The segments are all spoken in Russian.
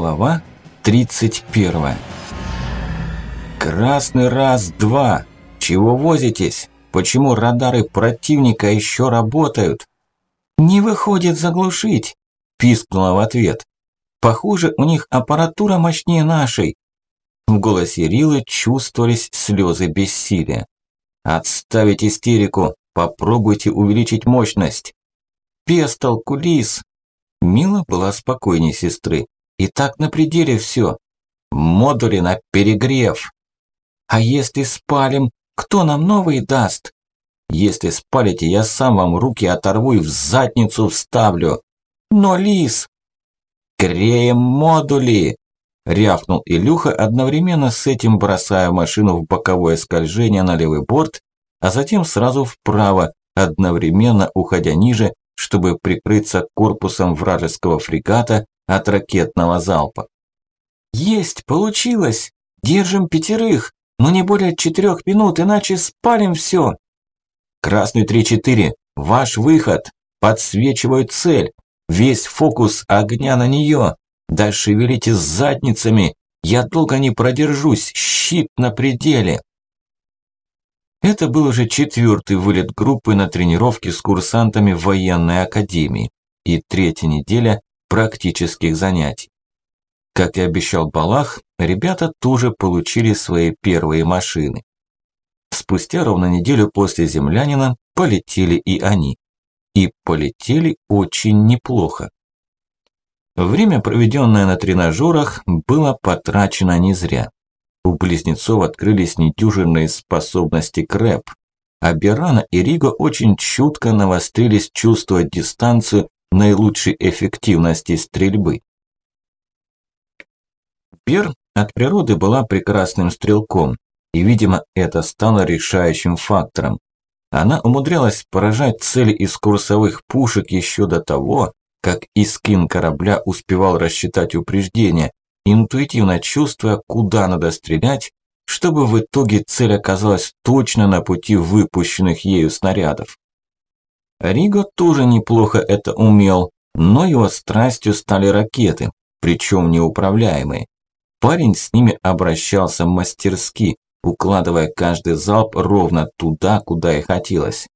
Глава 31 «Красный раз-два! Чего возитесь? Почему радары противника еще работают?» «Не выходит заглушить!» – пискнула в ответ. «Похоже, у них аппаратура мощнее нашей!» В голосе Рилы чувствовались слезы бессилия. «Отставить истерику! Попробуйте увеличить мощность!» «Пестол, кулис!» Мила была спокойней сестры. И так на пределе все. Модули на перегрев. А если спалим, кто нам новый даст? Если спалите, я сам вам руки оторву и в задницу вставлю. Но, Лис... Греем модули! Рявкнул Илюха, одновременно с этим бросая машину в боковое скольжение на левый борт, а затем сразу вправо, одновременно уходя ниже, чтобы прикрыться корпусом вражеского фрегата, от ракетного залпа. «Есть, получилось! Держим пятерых, но не более четырех минут, иначе спалим все!» «Красный 3-4, ваш выход! Подсвечиваю цель! Весь фокус огня на нее! Да шевелите задницами! Я долго не продержусь, щит на пределе!» Это был уже четвертый вылет группы на тренировке с курсантами военной академии и третья неделя практических занятий. Как и обещал Балах, ребята тоже получили свои первые машины. Спустя ровно неделю после землянина полетели и они. И полетели очень неплохо. Время, проведенное на тренажерах, было потрачено не зря. У близнецов открылись недюжинные способности Крэп, а Берана и Риго очень чутко навострились чувствовать дистанцию наилучшей эффективности стрельбы. Бер от природы была прекрасным стрелком, и, видимо, это стало решающим фактором. Она умудрялась поражать цели из курсовых пушек еще до того, как Искин корабля успевал рассчитать упреждение, интуитивно чувствуя, куда надо стрелять, чтобы в итоге цель оказалась точно на пути выпущенных ею снарядов. Риго тоже неплохо это умел, но его страстью стали ракеты, причем неуправляемые. Парень с ними обращался мастерски, укладывая каждый залп ровно туда, куда и хотелось.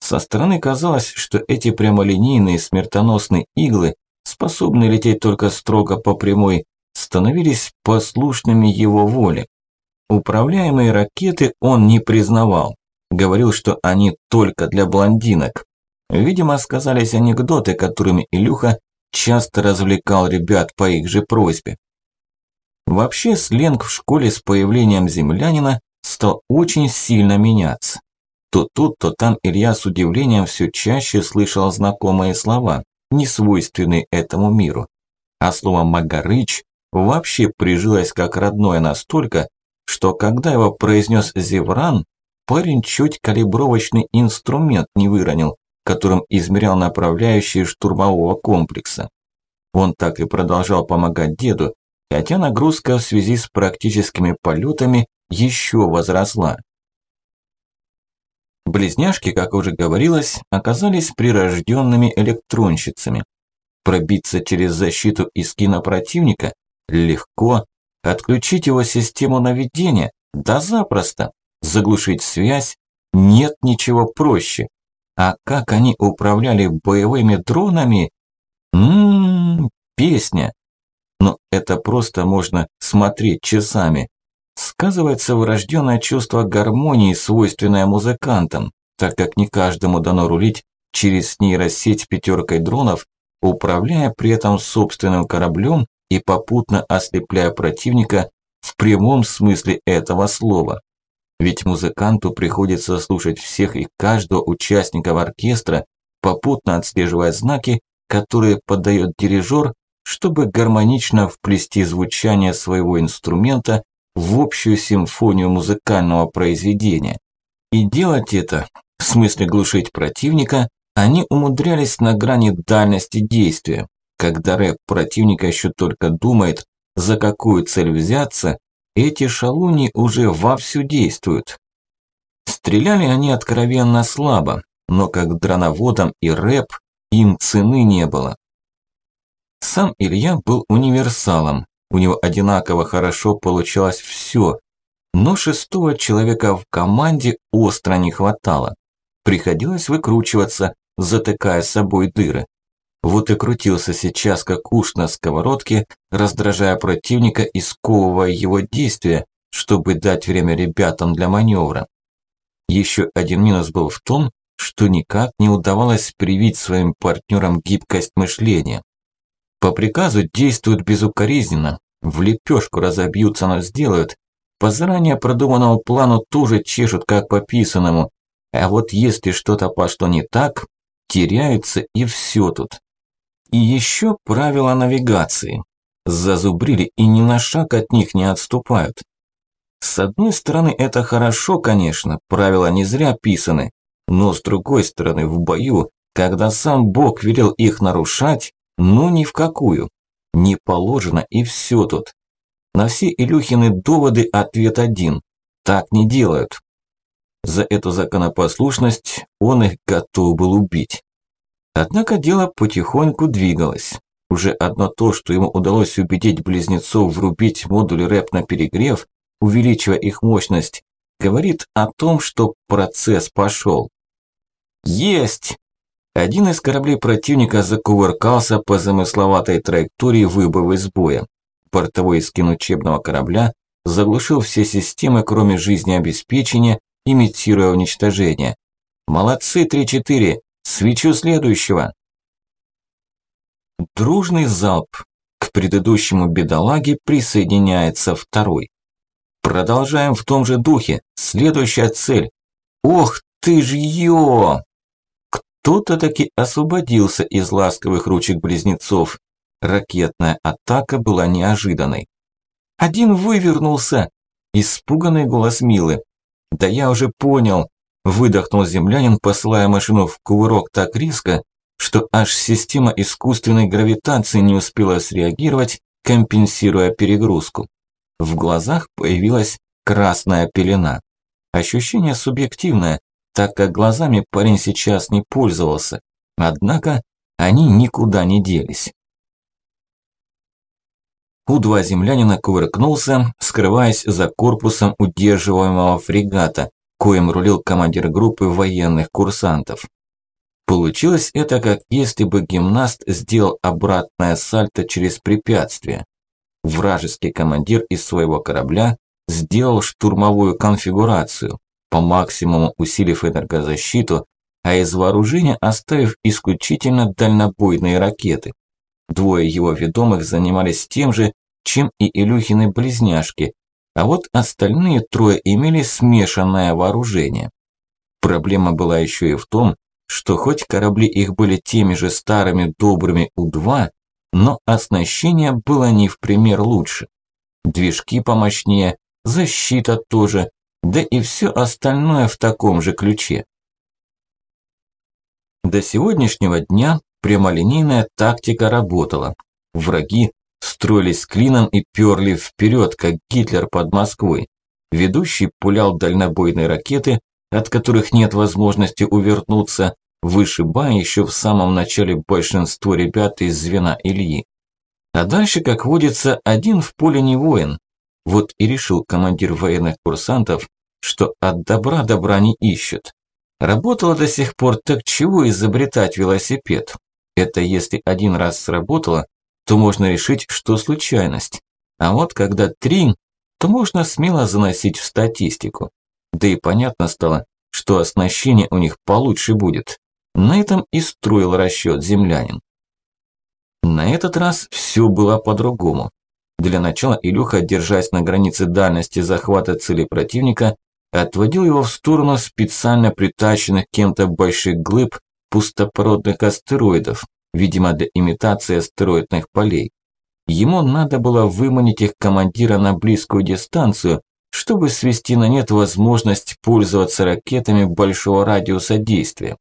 Со стороны казалось, что эти прямолинейные смертоносные иглы, способные лететь только строго по прямой, становились послушными его воле. Управляемые ракеты он не признавал, говорил, что они только для блондинок. Видимо, сказались анекдоты, которыми Илюха часто развлекал ребят по их же просьбе. Вообще сленг в школе с появлением землянина стал очень сильно меняться. То тут, то там Илья с удивлением все чаще слышал знакомые слова, не свойственные этому миру. А слово «магарыч» вообще прижилось как родное настолько, что когда его произнес Зевран, парень чуть калибровочный инструмент не выронил, которым измерял направляющие штурмового комплекса. Он так и продолжал помогать деду, хотя нагрузка в связи с практическими полетами еще возросла. Близняшки, как уже говорилось, оказались прирожденными электронщицами. Пробиться через защиту из кинопротивника легко, отключить его систему наведения, да запросто, заглушить связь, нет ничего проще. А как они управляли боевыми дронами? Ммм, песня. Но это просто можно смотреть часами. Сказывается врожденное чувство гармонии, свойственное музыкантам, так как не каждому дано рулить через нейросеть пятеркой дронов, управляя при этом собственным кораблем и попутно ослепляя противника в прямом смысле этого слова. Ведь музыканту приходится слушать всех и каждого участника оркестра, попутно отслеживая знаки, которые подает дирижер, чтобы гармонично вплести звучание своего инструмента в общую симфонию музыкального произведения. И делать это, в смысле глушить противника, они умудрялись на грани дальности действия, когда рэп противника еще только думает, за какую цель взяться, эти шалуни уже вовсю действуют. Стреляли они откровенно слабо, но как дроноводам и рэп им цены не было. Сам Илья был универсалом, у него одинаково хорошо получалось все, но шестого человека в команде остро не хватало. Приходилось выкручиваться, затыкая собой дыры. Вот и крутился сейчас, как уж на сковородке, раздражая противника и сковывая его действия, чтобы дать время ребятам для маневра. Еще один минус был в том, что никак не удавалось привить своим партнерам гибкость мышления. По приказу действуют безукоризненно, в лепешку разобьются, но сделают. По заранее продуманному плану тоже чешут как по писанному. А вот если что-то пошло не так, теряются и все тут. И еще правила навигации. Зазубрили и ни на шаг от них не отступают. С одной стороны, это хорошо, конечно, правила не зря писаны, но с другой стороны, в бою, когда сам Бог велел их нарушать, ну ни в какую. Не положено и все тут. На все Илюхины доводы ответ один. Так не делают. За эту законопослушность он их готов был убить. Однако дело потихоньку двигалось. Уже одно то, что ему удалось убедить близнецов врубить модуль рэп на перегрев, увеличивая их мощность, говорит о том, что процесс пошел. Есть! Один из кораблей противника закувыркался по замысловатой траектории выбыв из боя. Бортовой скин учебного корабля заглушил все системы, кроме жизнеобеспечения, имитируя уничтожение. Молодцы, 3-4, свечу следующего. Дружный залп. К предыдущему бедолаге присоединяется второй. Продолжаем в том же духе. Следующая цель. Ох ты ж ё! Кто-то таки освободился из ласковых ручек близнецов. Ракетная атака была неожиданной. Один вывернулся. Испуганный голос Милы. Да я уже понял. Выдохнул землянин, посылая машину в кувырок так резко, что аж система искусственной гравитации не успела среагировать, компенсируя перегрузку. В глазах появилась красная пелена. Ощущение субъективное, так как глазами парень сейчас не пользовался. Однако они никуда не делись. У-2 землянина кувыркнулся, скрываясь за корпусом удерживаемого фрегата, коим рулил командир группы военных курсантов. Получилось это, как если бы гимнаст сделал обратное сальто через препятствие вражеский командир из своего корабля сделал штурмовую конфигурацию, по максимуму усилив энергозащиту, а из вооружения оставив исключительно дальнобойные ракеты. Двое его ведомых занимались тем же, чем и Илюхины близняшки, а вот остальные трое имели смешанное вооружение. Проблема была еще и в том, что хоть корабли их были теми же старыми добрыми У-2, но оснащение было не в пример лучше. Движки помощнее, защита тоже, да и все остальное в таком же ключе. До сегодняшнего дня прямолинейная тактика работала. Враги строились клином и перли вперед, как Гитлер под Москвой. Ведущий пулял дальнобойные ракеты, от которых нет возможности увернуться, вышибая еще в самом начале большинство ребят из звена Ильи. А дальше, как водится, один в поле не воин. Вот и решил командир военных курсантов, что от добра добра не ищет. Работало до сих пор, так чего изобретать велосипед? Это если один раз сработало, то можно решить, что случайность. А вот когда три, то можно смело заносить в статистику. Да и понятно стало, что оснащение у них получше будет. На этом и строил расчет землянин. На этот раз все было по-другому. Для начала Илюха, держась на границе дальности захвата цели противника, отводил его в сторону специально притащенных кем-то больших глыб пустопородных астероидов, видимо для имитации астероидных полей. Ему надо было выманить их командира на близкую дистанцию, чтобы свести на нет возможность пользоваться ракетами большого радиуса действия.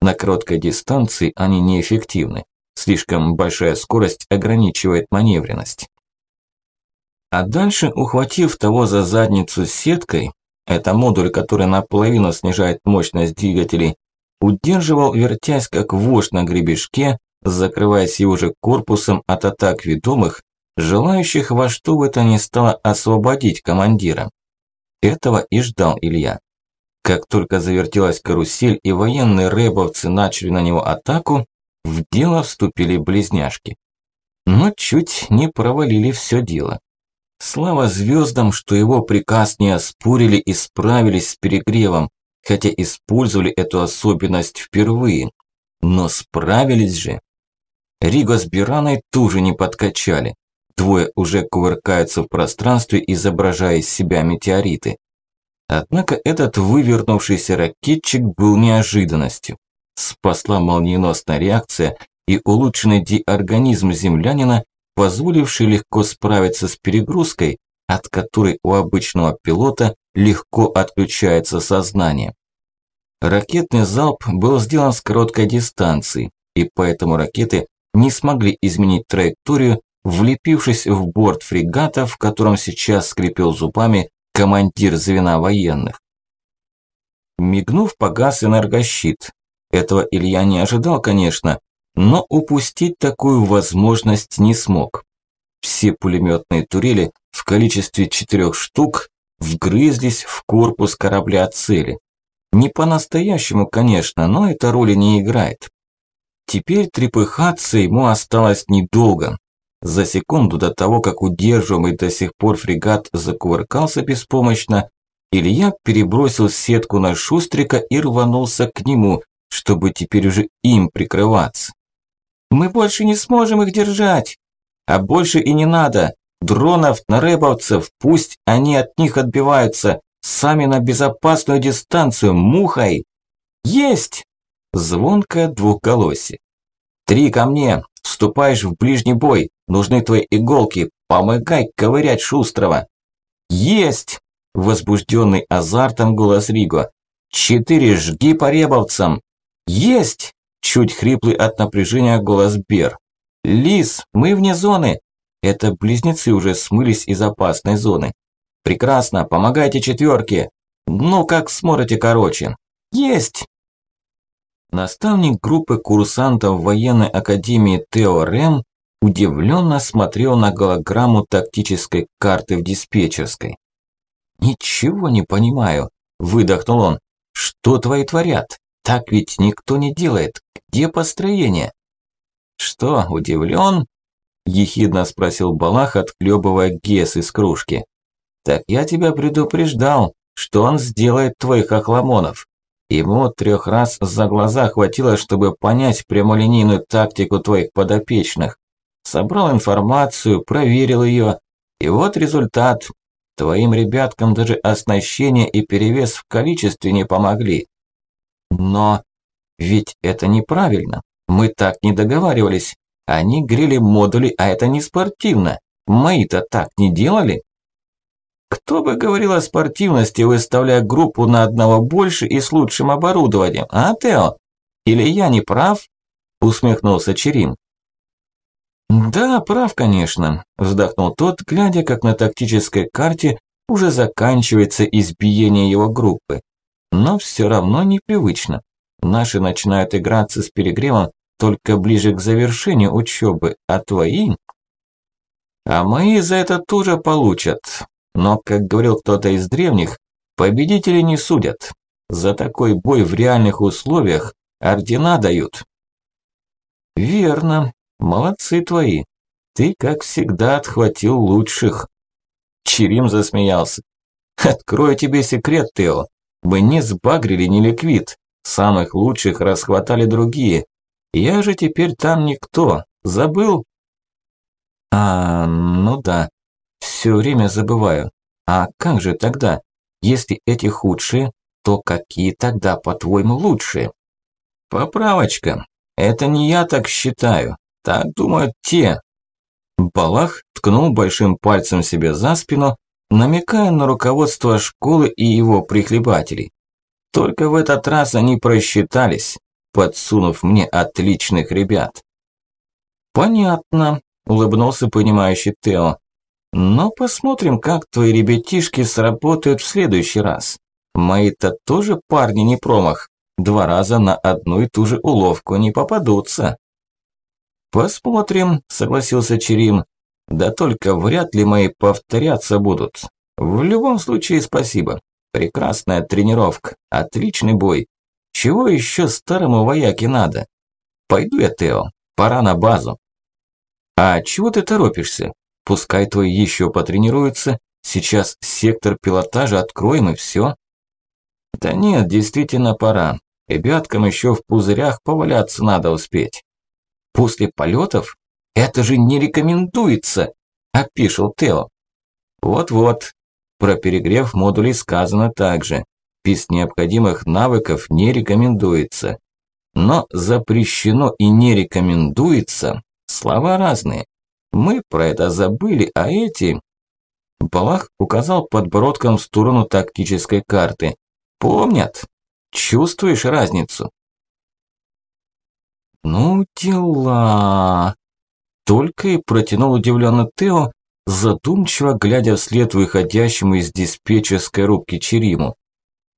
На короткой дистанции они неэффективны. Слишком большая скорость ограничивает маневренность. А дальше, ухватив того за задницу сеткой, это модуль, который наполовину снижает мощность двигателей, удерживал, вертясь как вождь на гребешке, закрываясь его же корпусом от атак ведомых, желающих во что бы то ни стало освободить командира. Этого и ждал Илья. Как только завертелась карусель и военные рэбовцы начали на него атаку, в дело вступили близняшки. Но чуть не провалили все дело. Слава звездам, что его приказ не оспорили и справились с перегревом, хотя использовали эту особенность впервые. Но справились же. Риго с Бираной тоже не подкачали. Двое уже кувыркаются в пространстве, изображая из себя метеориты. Однако этот вывернувшийся ракетчик был неожиданностью. Спасла молниеносная реакция и улучшенный диорганизм землянина, позволивший легко справиться с перегрузкой, от которой у обычного пилота легко отключается сознание. Ракетный залп был сделан с короткой дистанции, и поэтому ракеты не смогли изменить траекторию, влепившись в борт фрегата, в котором сейчас скрипел зубами командир звена военных. Мигнув, погас энергощит. Этого Илья не ожидал, конечно, но упустить такую возможность не смог. Все пулеметные турели в количестве четырех штук вгрызлись в корпус корабля цели. Не по-настоящему, конечно, но это роли не играет. Теперь трепыхаться ему осталось недолго. За секунду до того, как удерживаемый до сих пор фрегат закувыркался беспомощно, Илья перебросил сетку на Шустрика и рванулся к нему, чтобы теперь уже им прикрываться. «Мы больше не сможем их держать! А больше и не надо! Дронов, нарэбовцев, пусть они от них отбиваются! Сами на безопасную дистанцию, мухой!» «Есть!» Звонкое двухголосие. «Три ко мне! Вступаешь в ближний бой! Нужны твои иголки! Помогай ковырять Шустрого!» «Есть!» Возбужденный азартом голос Риго. «Четыре жги по ребовцам!» «Есть!» Чуть хриплый от напряжения голос Бер. «Лис, мы вне зоны!» Это близнецы уже смылись из опасной зоны. «Прекрасно, помогайте четверке!» «Ну, как смотрите, короче!» «Есть!» Наставник группы курсантов военной академии Тео Рэм удивленно смотрел на голограмму тактической карты в диспетчерской. «Ничего не понимаю», – выдохнул он. «Что твои творят? Так ведь никто не делает. Где построение?» «Что, удивлен?» – ехидно спросил Балах, отхлебывая гес из кружки. «Так я тебя предупреждал, что он сделает твоих охламонов. Ему трех раз за глаза хватило, чтобы понять прямолинейную тактику твоих подопечных. Собрал информацию, проверил ее, и вот результат. Твоим ребяткам даже оснащение и перевес в количестве не помогли. Но ведь это неправильно. Мы так не договаривались. Они грели модули, а это не спортивно. Мои-то так не делали. Кто бы говорил о спортивности, выставляя группу на одного больше и с лучшим оборудованием, а, Тео? Или я не прав? Усмехнулся Черим. Да, прав, конечно, вздохнул тот, глядя, как на тактической карте уже заканчивается избиение его группы. Но все равно непривычно. Наши начинают играться с перегревом только ближе к завершению учебы, а твои... А мои за это тоже получат, но, как говорил кто-то из древних, победители не судят. За такой бой в реальных условиях ордена дают. Верно. Молодцы твои. Ты, как всегда, отхватил лучших. Черим засмеялся. Открою тебе секрет, Тео. Мы не сбагрили ни ликвид. Самых лучших расхватали другие. Я же теперь там никто. Забыл? А, ну да. Все время забываю. А как же тогда? Если эти худшие, то какие тогда, по-твоему, лучшие? Поправочка. Это не я так считаю. Так думают те. Балах ткнул большим пальцем себе за спину, намекая на руководство школы и его прихлебателей. Только в этот раз они просчитались, подсунув мне отличных ребят. «Понятно», – улыбнулся понимающий Тео. Но посмотрим, как твои ребятишки сработают в следующий раз. Мои-то тоже парни не промах. Два раза на одну и ту же уловку не попадутся. Посмотрим, согласился Черим. Да только вряд ли мои повторяться будут. В любом случае спасибо. Прекрасная тренировка, отличный бой. Чего еще старому вояке надо? Пойду я, Тео, пора на базу. А чего ты торопишься? Пускай твой еще потренируется. Сейчас сектор пилотажа откроем и все. Да нет, действительно пора. Ребяткам еще в пузырях поваляться надо успеть. После полетов? Это же не рекомендуется, опишил Тео. Вот-вот, про перегрев модулей сказано также. Без необходимых навыков не рекомендуется. Но запрещено и не рекомендуется – слова разные. Мы про это забыли, а эти... Балах указал подбородком в сторону тактической карты. Помнят? Чувствуешь разницу? Ну, дела... Только и протянул удивленно Тео, задумчиво глядя вслед выходящему из диспетчерской рубки Чериму.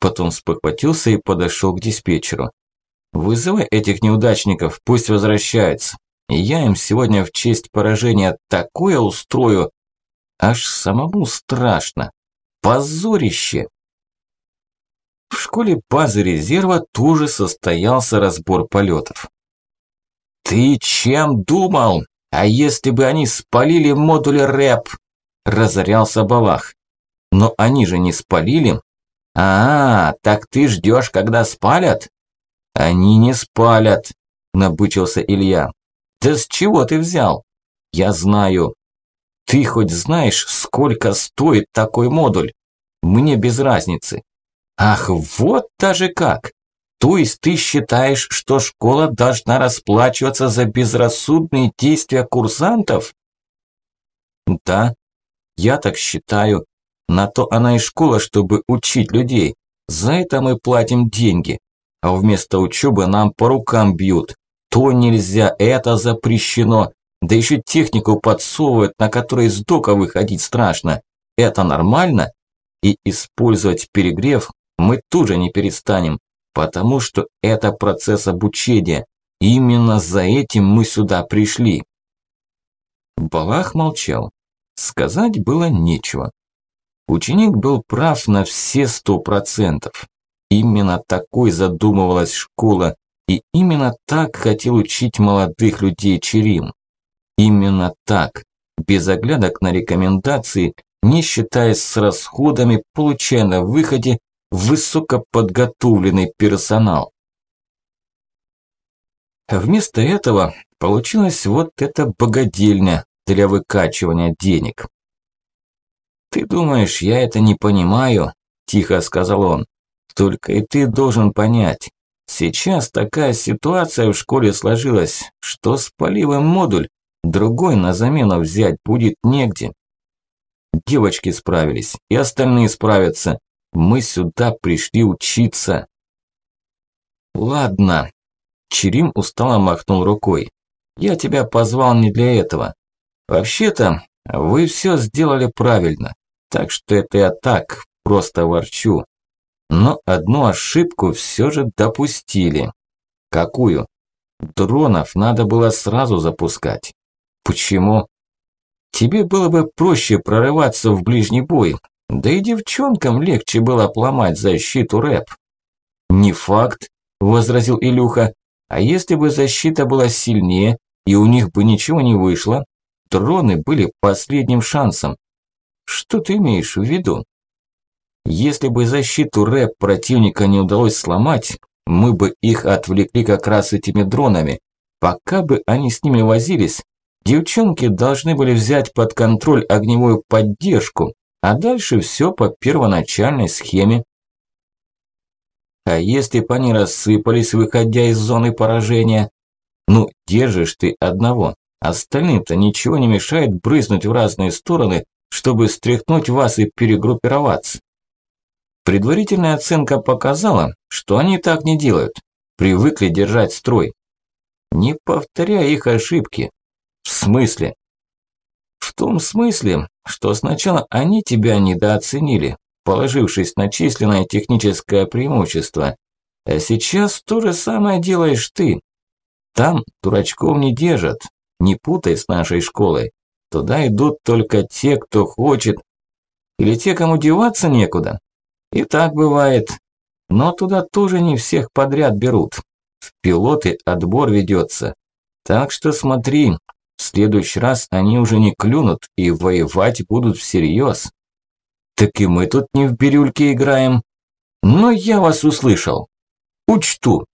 Потом спохватился и подошел к диспетчеру. «Вызывай этих неудачников, пусть возвращаются. Я им сегодня в честь поражения такое устрою, аж самому страшно. Позорище!» В школе базы резерва тоже состоялся разбор полетов. «Ты чем думал? А если бы они спалили модули рэп?» – разорялся Балах. «Но они же не спалили». «А, так ты ждешь, когда спалят?» «Они не спалят», – набычился Илья. «Да с чего ты взял?» «Я знаю». «Ты хоть знаешь, сколько стоит такой модуль?» «Мне без разницы». «Ах, вот даже как! То есть ты считаешь, что школа должна расплачиваться за безрассудные действия курсантов? Да, я так считаю. На то она и школа, чтобы учить людей. За это мы платим деньги. А вместо учебы нам по рукам бьют. То нельзя, это запрещено. Да еще технику подсовывают, на которой из дока выходить страшно. Это нормально? И использовать перегрев мы тоже не перестанем. Потому что это процесс обучения. Именно за этим мы сюда пришли. Балах молчал. Сказать было нечего. Ученик был прав на все сто процентов. Именно такой задумывалась школа, и именно так хотел учить молодых людей Черим. Именно так, без оглядок на рекомендации, не считаясь с расходами, получая на выходе высокоподготовленный персонал. Вместо этого получилась вот эта богадельня для выкачивания денег. «Ты думаешь, я это не понимаю?» – тихо сказал он. «Только и ты должен понять. Сейчас такая ситуация в школе сложилась, что с поливом модуль другой на замену взять будет негде. Девочки справились, и остальные справятся. Мы сюда пришли учиться. Ладно. Черим устало махнул рукой. Я тебя позвал не для этого. Вообще-то, вы все сделали правильно. Так что это я так, просто ворчу. Но одну ошибку все же допустили. Какую? Дронов надо было сразу запускать. Почему? Тебе было бы проще прорываться в ближний бой, да и девчонкам легче было поломать защиту рэп. Не факт, возразил Илюха. А если бы защита была сильнее, и у них бы ничего не вышло, дроны были последним шансом. Что ты имеешь в виду? Если бы защиту рэп противника не удалось сломать, мы бы их отвлекли как раз этими дронами. Пока бы они с ними возились, девчонки должны были взять под контроль огневую поддержку, а дальше все по первоначальной схеме. А если бы они рассыпались, выходя из зоны поражения? Ну, держишь ты одного. Остальным-то ничего не мешает брызнуть в разные стороны, чтобы стряхнуть вас и перегруппироваться. Предварительная оценка показала, что они так не делают. Привыкли держать строй. Не повторяй их ошибки. В смысле? В том смысле, что сначала они тебя недооценили, положившись на численное техническое преимущество. А сейчас то же самое делаешь ты. Там дурачков не держат, Не путай с нашей школой. Туда идут только те, кто хочет. Или те, кому деваться некуда. И так бывает. Но туда тоже не всех подряд берут. В пилоты отбор ведется. Так что смотри, в следующий раз они уже не клюнут и воевать будут всерьез. Так и мы тут не в бирюльке играем. Но я вас услышал. Учту.